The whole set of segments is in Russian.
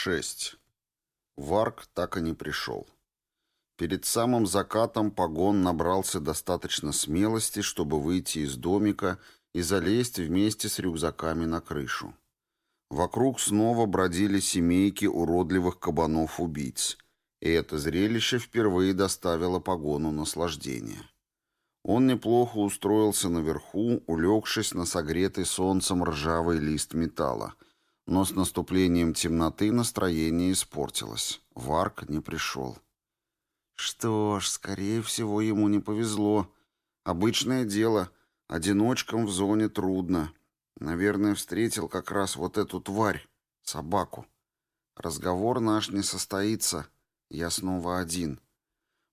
6. Варк так и не пришел. Перед самым закатом погон набрался достаточно смелости, чтобы выйти из домика и залезть вместе с рюкзаками на крышу. Вокруг снова бродили семейки уродливых кабанов-убийц, и это зрелище впервые доставило погону наслаждение. Он неплохо устроился наверху, улегшись на согретый солнцем ржавый лист металла — но с наступлением темноты настроение испортилось. Варк не пришел. Что ж, скорее всего, ему не повезло. Обычное дело. Одиночкам в зоне трудно. Наверное, встретил как раз вот эту тварь, собаку. Разговор наш не состоится. Я снова один.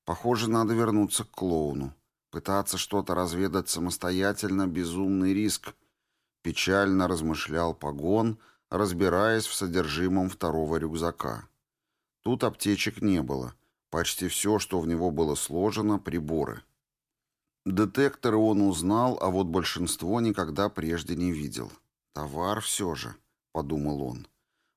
Похоже, надо вернуться к клоуну. Пытаться что-то разведать самостоятельно — безумный риск. Печально размышлял Погон — разбираясь в содержимом второго рюкзака. Тут аптечек не было. Почти все, что в него было сложено, приборы. Детекторы он узнал, а вот большинство никогда прежде не видел. «Товар все же», — подумал он.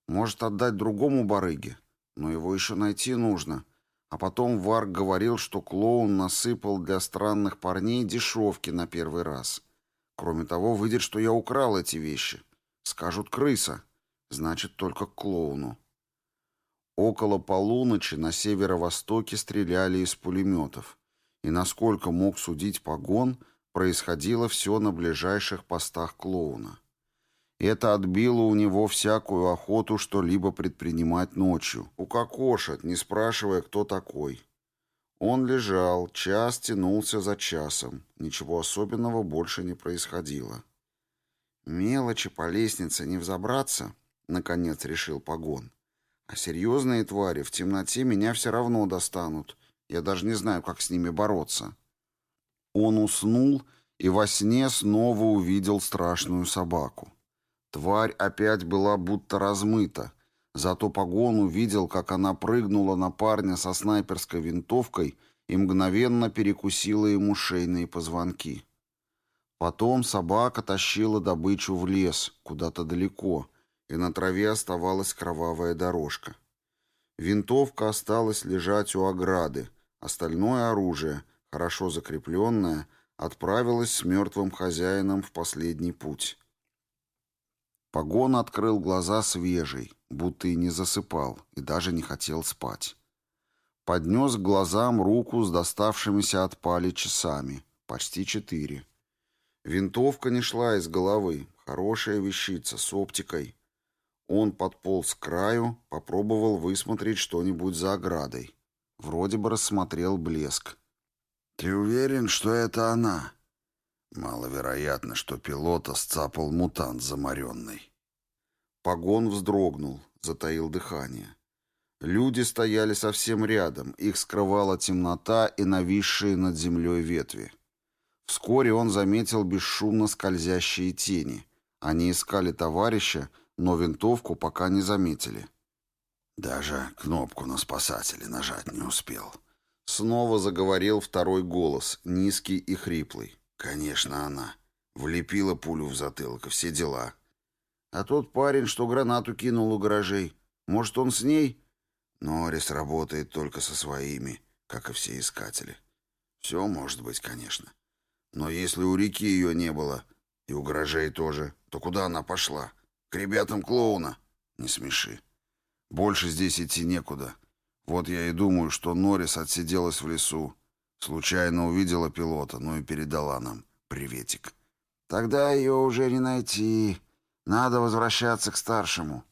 «Может, отдать другому барыге? Но его еще найти нужно». А потом Варк говорил, что клоун насыпал для странных парней дешевки на первый раз. Кроме того, выйдет, что я украл эти вещи. Скажут крыса. Значит, только к клоуну. Около полуночи на северо-востоке стреляли из пулеметов. И насколько мог судить погон, происходило все на ближайших постах клоуна. Это отбило у него всякую охоту что-либо предпринимать ночью. Укокошат, не спрашивая, кто такой. Он лежал, час тянулся за часом. Ничего особенного больше не происходило. Мелочи по лестнице не взобраться, наконец решил Погон. А серьезные твари в темноте меня все равно достанут. Я даже не знаю, как с ними бороться. Он уснул и во сне снова увидел страшную собаку. Тварь опять была будто размыта. Зато Погон увидел, как она прыгнула на парня со снайперской винтовкой и мгновенно перекусила ему шейные позвонки. Потом собака тащила добычу в лес, куда-то далеко, и на траве оставалась кровавая дорожка. Винтовка осталась лежать у ограды, остальное оружие, хорошо закрепленное, отправилось с мертвым хозяином в последний путь. Погон открыл глаза свежий, будто и не засыпал, и даже не хотел спать. Поднес к глазам руку с доставшимися от пали часами, почти четыре. Винтовка не шла из головы. Хорошая вещица, с оптикой. Он подполз к краю, попробовал высмотреть что-нибудь за оградой. Вроде бы рассмотрел блеск. «Ты уверен, что это она?» «Маловероятно, что пилота сцапал мутант заморенный». Погон вздрогнул, затаил дыхание. Люди стояли совсем рядом, их скрывала темнота и нависшие над землей ветви. Вскоре он заметил бесшумно скользящие тени. Они искали товарища, но винтовку пока не заметили. Даже кнопку на спасателе нажать не успел. Снова заговорил второй голос, низкий и хриплый. Конечно, она. Влепила пулю в затылок и все дела. А тот парень, что гранату кинул у гаражей, может, он с ней? Норрис работает только со своими, как и все искатели. Все может быть, конечно. Но если у реки ее не было, и у гаражей тоже, то куда она пошла? К ребятам клоуна? Не смеши. Больше здесь идти некуда. Вот я и думаю, что Норрис отсиделась в лесу. Случайно увидела пилота, ну и передала нам. Приветик. Тогда ее уже не найти. Надо возвращаться к старшему.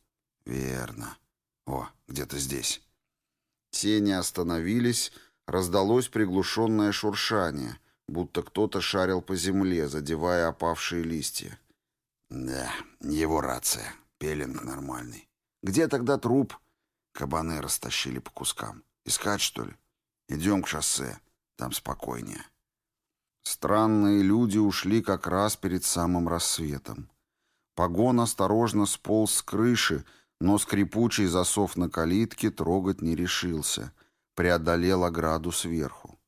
Верно. О, где-то здесь. Тени остановились, раздалось приглушенное шуршание — будто кто-то шарил по земле, задевая опавшие листья. Да, его рация. Пеленг нормальный. Где тогда труп? Кабаны растащили по кускам. Искать, что ли? Идем к шоссе. Там спокойнее. Странные люди ушли как раз перед самым рассветом. Погон осторожно сполз с крыши, но скрипучий засов на калитке трогать не решился. Преодолел ограду сверху.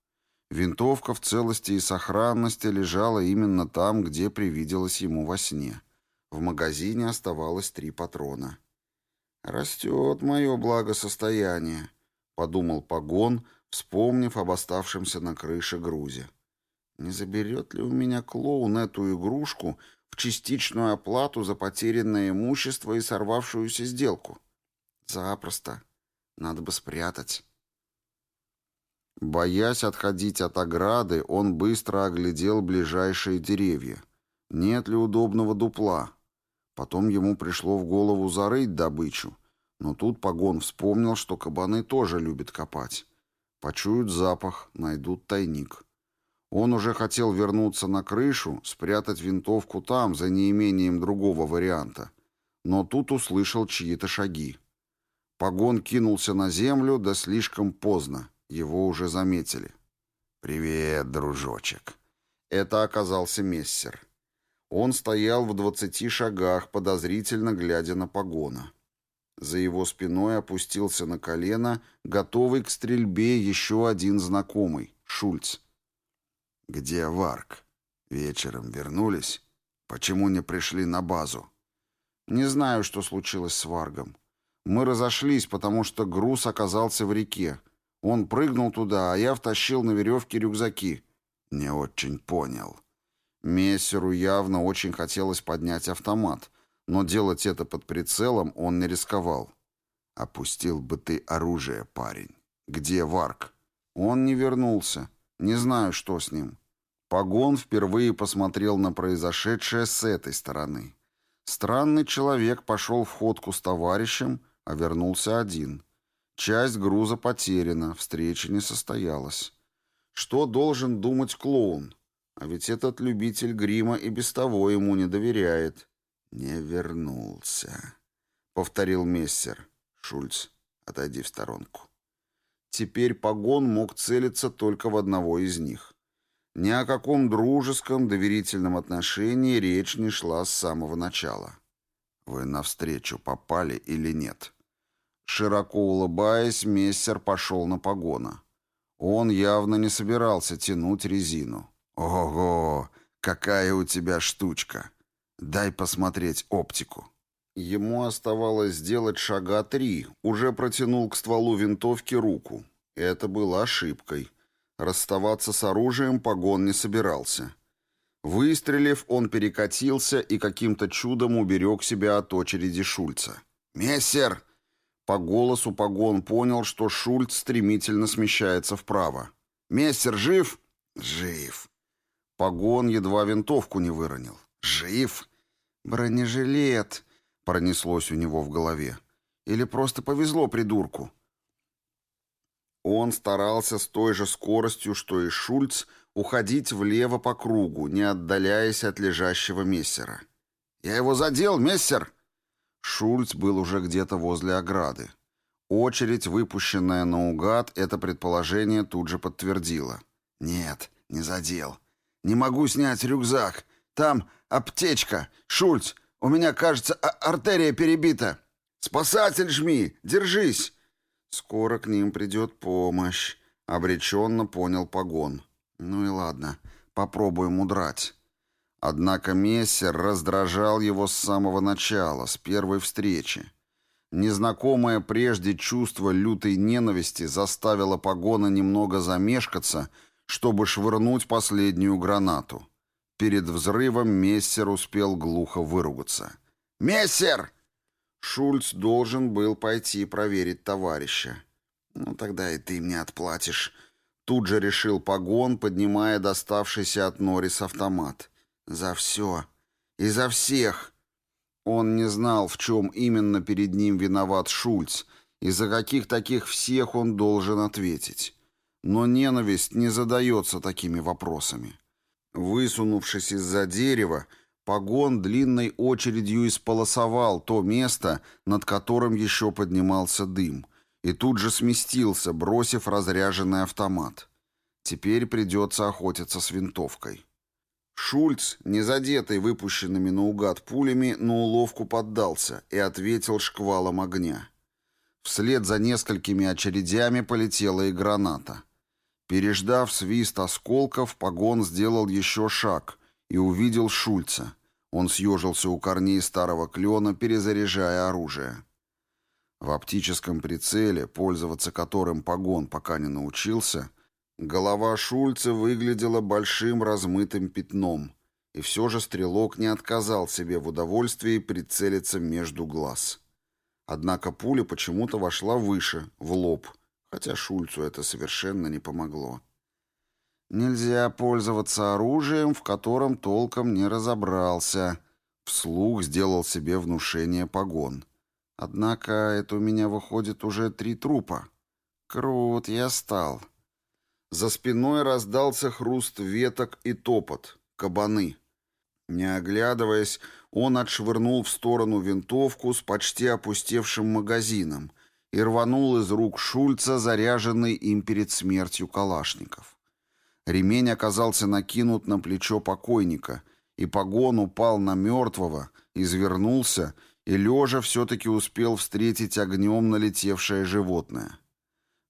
Винтовка в целости и сохранности лежала именно там, где привиделась ему во сне. В магазине оставалось три патрона. «Растет мое благосостояние», — подумал Погон, вспомнив об оставшемся на крыше грузе. «Не заберет ли у меня клоун эту игрушку в частичную оплату за потерянное имущество и сорвавшуюся сделку?» «Запросто. Надо бы спрятать». Боясь отходить от ограды, он быстро оглядел ближайшие деревья. Нет ли удобного дупла? Потом ему пришло в голову зарыть добычу, но тут Погон вспомнил, что кабаны тоже любят копать. Почуют запах, найдут тайник. Он уже хотел вернуться на крышу, спрятать винтовку там, за неимением другого варианта. Но тут услышал чьи-то шаги. Погон кинулся на землю, да слишком поздно. Его уже заметили. «Привет, дружочек». Это оказался Мессер. Он стоял в двадцати шагах, подозрительно глядя на погона. За его спиной опустился на колено, готовый к стрельбе еще один знакомый — Шульц. «Где Варк? Вечером вернулись? Почему не пришли на базу?» «Не знаю, что случилось с Варгом. Мы разошлись, потому что груз оказался в реке. Он прыгнул туда, а я втащил на веревке рюкзаки. Не очень понял. Мессеру явно очень хотелось поднять автомат, но делать это под прицелом он не рисковал. «Опустил бы ты оружие, парень. Где Варк?» Он не вернулся. Не знаю, что с ним. Погон впервые посмотрел на произошедшее с этой стороны. Странный человек пошел в ходку с товарищем, а вернулся один. Часть груза потеряна, встреча не состоялась. Что должен думать клоун? А ведь этот любитель грима и без того ему не доверяет. «Не вернулся», — повторил мессер. «Шульц, отойди в сторонку». Теперь погон мог целиться только в одного из них. Ни о каком дружеском, доверительном отношении речь не шла с самого начала. «Вы навстречу попали или нет?» Широко улыбаясь, мессер пошел на погона. Он явно не собирался тянуть резину. «Ого, какая у тебя штучка! Дай посмотреть оптику». Ему оставалось сделать шага три, уже протянул к стволу винтовки руку. Это было ошибкой. Расставаться с оружием погон не собирался. Выстрелив, он перекатился и каким-то чудом уберег себя от очереди Шульца. «Мессер!» По голосу Погон понял, что Шульц стремительно смещается вправо. «Мессер жив?» «Жив». Погон едва винтовку не выронил. «Жив?» «Бронежилет», — пронеслось у него в голове. «Или просто повезло придурку?» Он старался с той же скоростью, что и Шульц, уходить влево по кругу, не отдаляясь от лежащего мессера. «Я его задел, мессер!» Шульц был уже где-то возле ограды. Очередь, выпущенная наугад, это предположение тут же подтвердила. «Нет, не задел. Не могу снять рюкзак. Там аптечка. Шульц, у меня, кажется, а артерия перебита. Спасатель жми, держись!» «Скоро к ним придет помощь», — обреченно понял Погон. «Ну и ладно, попробуем удрать». Однако Мессер раздражал его с самого начала, с первой встречи. Незнакомое прежде чувство лютой ненависти заставило Погона немного замешкаться, чтобы швырнуть последнюю гранату. Перед взрывом Мессер успел глухо выругаться. «Мессер!» Шульц должен был пойти проверить товарища. «Ну, тогда и ты мне отплатишь», — тут же решил Погон, поднимая доставшийся от Норрис автомат. За все. И за всех. Он не знал, в чем именно перед ним виноват Шульц, и за каких таких всех он должен ответить. Но ненависть не задается такими вопросами. Высунувшись из-за дерева, Погон длинной очередью исполосовал то место, над которым еще поднимался дым, и тут же сместился, бросив разряженный автомат. Теперь придется охотиться с винтовкой. Шульц, не задетый выпущенными наугад пулями, на уловку поддался и ответил шквалом огня. Вслед за несколькими очередями полетела и граната. Переждав свист осколков, погон сделал еще шаг и увидел Шульца. Он съежился у корней старого клена, перезаряжая оружие. В оптическом прицеле, пользоваться которым погон пока не научился, голова Шульца выглядела большим размытым пятном, и все же стрелок не отказал себе в удовольствии прицелиться между глаз. Однако пуля почему-то вошла выше, в лоб, хотя Шульцу это совершенно не помогло. «Нельзя пользоваться оружием, в котором толком не разобрался», — вслух сделал себе внушение погон. «Однако это у меня выходит уже три трупа. Крут я стал». За спиной раздался хруст веток и топот. Кабаны. Не оглядываясь, он отшвырнул в сторону винтовку с почти опустевшим магазином и рванул из рук Шульца, заряженный им перед смертью калашников. Ремень оказался накинут на плечо покойника, и погон упал на мертвого, извернулся и, лежа, все-таки успел встретить огнем налетевшее животное.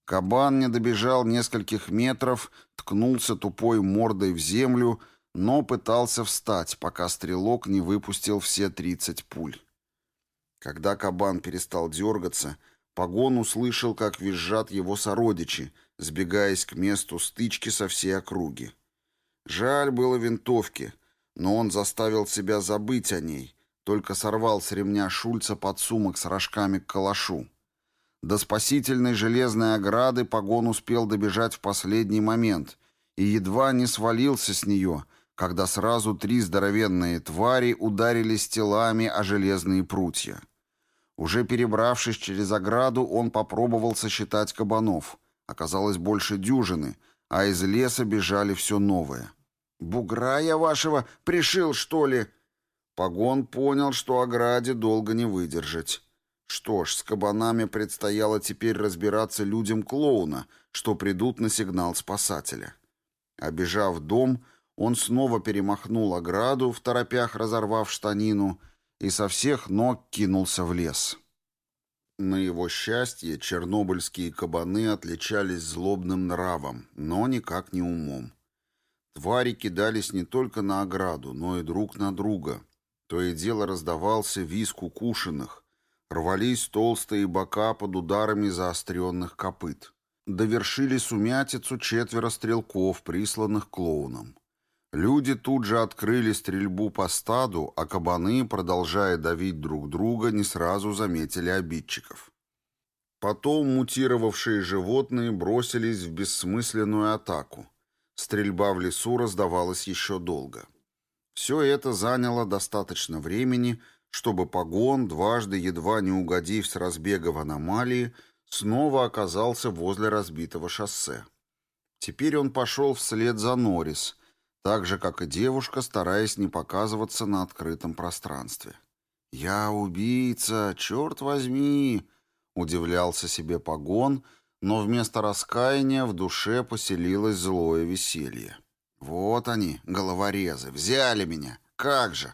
Кабан не добежал нескольких метров, ткнулся тупой мордой в землю, но пытался встать, пока стрелок не выпустил все тридцать пуль. Когда кабан перестал дергаться, Погон услышал, как визжат его сородичи, сбегаясь к месту стычки со всей округи. Жаль было винтовки, но он заставил себя забыть о ней, только сорвал с ремня Шульца подсумок с рожками к калашу. До спасительной железной ограды Погон успел добежать в последний момент и едва не свалился с нее, когда сразу три здоровенные твари ударились телами о железные прутья. Уже перебравшись через ограду, он попробовал сосчитать кабанов. Оказалось больше дюжины, а из леса бежали все новое. «Бугра я вашего пришил, что ли?» Погон понял, что ограде долго не выдержать. Что ж, с кабанами предстояло теперь разбираться людям клоуна, что придут на сигнал спасателя. Обежав дом, он снова перемахнул ограду, в торопях разорвав штанину, и со всех ног кинулся в лес. На его счастье, чернобыльские кабаны отличались злобным нравом, но никак не умом. Твари кидались не только на ограду, но и друг на друга. То и дело раздавался визг укушенных, рвались толстые бока под ударами заостренных копыт. Довершили сумятицу четверо стрелков, присланных клоуном. Люди тут же открыли стрельбу по стаду, а кабаны, продолжая давить друг друга, не сразу заметили обидчиков. Потом мутировавшие животные бросились в бессмысленную атаку. Стрельба в лесу раздавалась еще долго. Все это заняло достаточно времени, чтобы погон, дважды едва не угодив с разбега в аномалии, снова оказался возле разбитого шоссе. Теперь он пошел вслед за Норрис, так же, как и девушка, стараясь не показываться на открытом пространстве. «Я убийца, черт возьми!» — удивлялся себе погон, но вместо раскаяния в душе поселилось злое веселье. «Вот они, головорезы, взяли меня! Как же!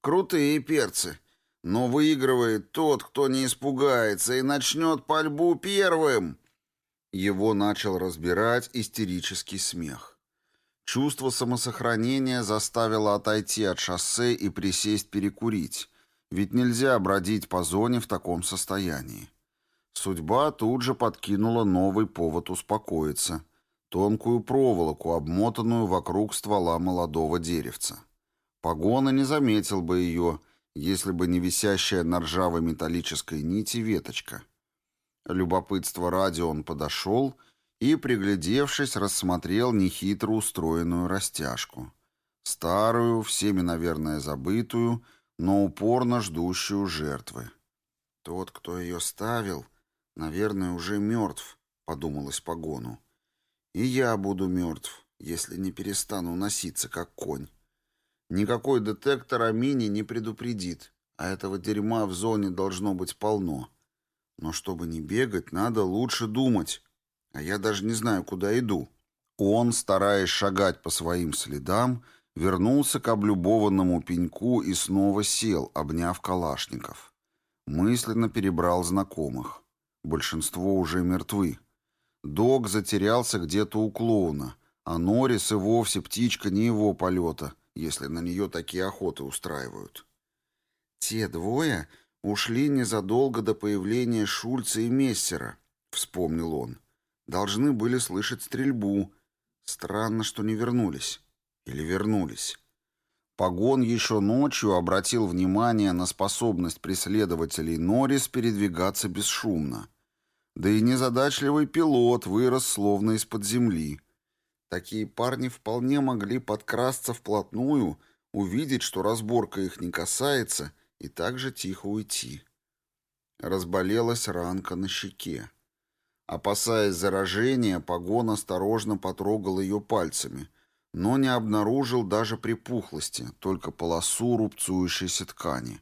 Крутые перцы! Но выигрывает тот, кто не испугается и начнет пальбу первым!» Его начал разбирать истерический смех. Чувство самосохранения заставило отойти от шоссе и присесть перекурить, ведь нельзя бродить по зоне в таком состоянии. Судьба тут же подкинула новый повод успокоиться — тонкую проволоку, обмотанную вокруг ствола молодого деревца. Погона не заметил бы ее, если бы не висящая на ржавой металлической нити веточка. Любопытство ради он подошел — и, приглядевшись, рассмотрел нехитро устроенную растяжку. Старую, всеми, наверное, забытую, но упорно ждущую жертвы. «Тот, кто ее ставил, наверное, уже мертв», — подумалось погону. «И я буду мертв, если не перестану носиться, как конь. Никакой детектор о мине не предупредит, а этого дерьма в зоне должно быть полно. Но чтобы не бегать, надо лучше думать». А я даже не знаю, куда иду. Он, стараясь шагать по своим следам, вернулся к облюбованному пеньку и снова сел, обняв калашников. Мысленно перебрал знакомых. Большинство уже мертвы. Дог затерялся где-то у клоуна, а Норрис и вовсе птичка не его полета, если на нее такие охоты устраивают. Те двое Ушли незадолго до появления Шульца и Мессера, вспомнил он. Должны были слышать стрельбу. Странно, что не вернулись. Или вернулись. Погон еще ночью обратил внимание на способность преследователей Норрис передвигаться бесшумно. Да и незадачливый пилот вырос словно из-под земли. Такие парни вполне могли подкрасться вплотную, увидеть, что разборка их не касается, и также тихо уйти. Разболелась ранка на щеке. Опасаясь заражения, Погон осторожно потрогал ее пальцами — но не обнаружил даже припухлости, только полосу рубцующейся ткани.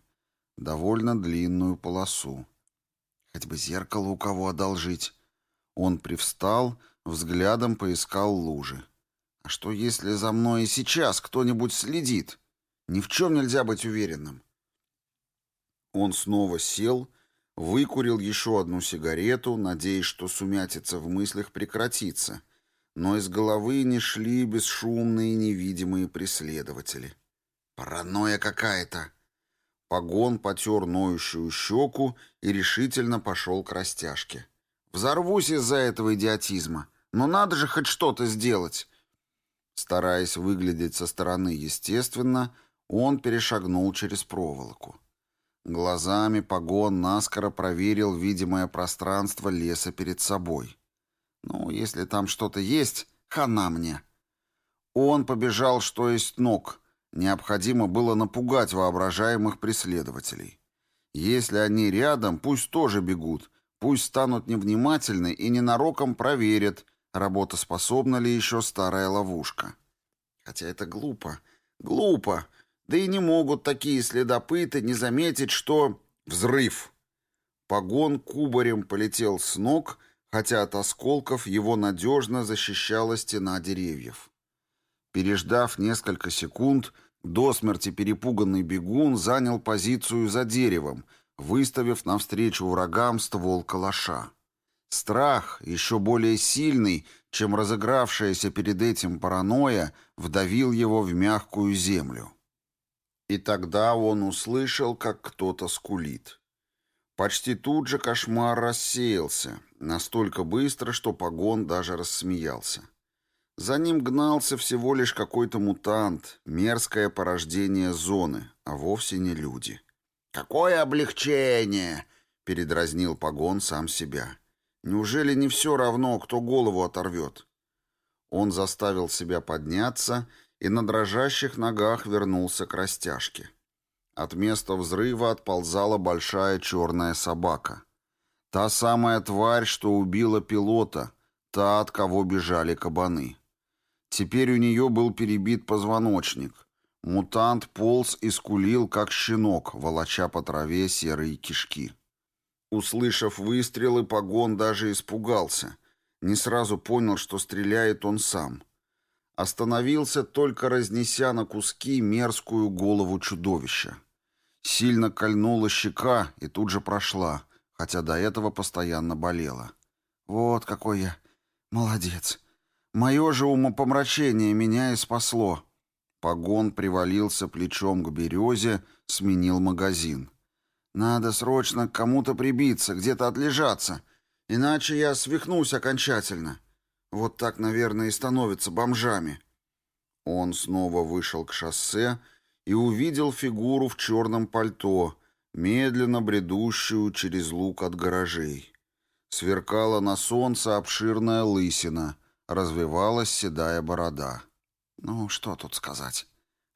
Довольно длинную полосу. Хоть бы зеркало у кого одолжить. Он привстал, взглядом поискал лужи. А что, если за мной и сейчас кто-нибудь следит? Ни в чем нельзя быть уверенным. Он снова сел, выкурил еще одну сигарету, надеясь, что сумятица в мыслях прекратится — но из головы не шли бесшумные невидимые преследователи. Паранойя какая-то. Погон потер ноющую щеку и решительно пошел к растяжке. Взорвусь из-за этого идиотизма. Но надо же хоть что-то сделать. Стараясь выглядеть со стороны естественно, он перешагнул через проволоку. Глазами погон наскоро проверил видимое пространство леса перед собой. Ну, если там что-то есть, хана мне. Он побежал, что есть ног. Необходимо было напугать воображаемых преследователей. Если они рядом, пусть тоже бегут, пусть станут невнимательны и ненароком проверят, работоспособна ли еще старая ловушка. Хотя это глупо, глупо. Да и не могут такие следопыты не заметить, что... Взрыв! Погон кубарем полетел с ног хотя от осколков его надежно защищала стена деревьев. Переждав несколько секунд, до смерти перепуганный бегун занял позицию за деревом, выставив навстречу врагам ствол калаша. Страх, еще более сильный, чем разыгравшаяся перед этим паранойя, вдавил его в мягкую землю. И тогда он услышал, как кто-то скулит. Почти тут же кошмар рассеялся, настолько быстро, что Погон даже рассмеялся. За ним гнался всего лишь какой-то мутант, мерзкое порождение зоны, а вовсе не люди. «Какое облегчение!» — передразнил Погон сам себя. «Неужели не все равно, кто голову оторвет?» Он заставил себя подняться и на дрожащих ногах вернулся к растяжке. От места взрыва отползала большая черная собака. Та самая тварь, что убила пилота, та, от кого бежали кабаны. Теперь у нее был перебит позвоночник. Мутант полз и скулил, как щенок, волоча по траве серые кишки. Услышав выстрелы, погон даже испугался. Не сразу понял, что стреляет он сам. Остановился, только разнеся на куски мерзкую голову чудовища. Сильно кольнула щека и тут же прошла, хотя до этого постоянно болела. Вот какой я молодец. Мое же умопомрачение меня и спасло. Погон привалился плечом к березе, сменил магазин. Надо срочно к кому-то прибиться, где-то отлежаться, иначе я свихнусь окончательно. Вот так, наверное, и становятся бомжами. Он снова вышел к шоссе и увидел фигуру в черном пальто, медленно бредущую через луг от гаражей. Сверкала на солнце обширная лысина, развивалась седая борода. Ну, что тут сказать?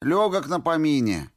Легок на помине,